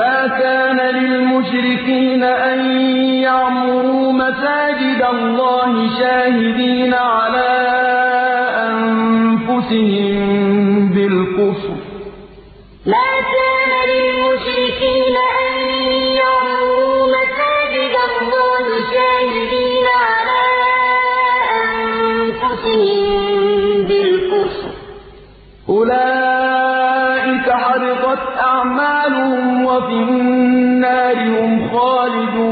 ما كان للمشركين أن يعمروا مساجد الله شاهدين على أنفسهم بالكفر. ما كان للمشركين أن يعمروا مساجد الله شاهدين على أنفسهم أولئك حبطت أعمالهم النار هم خالدون.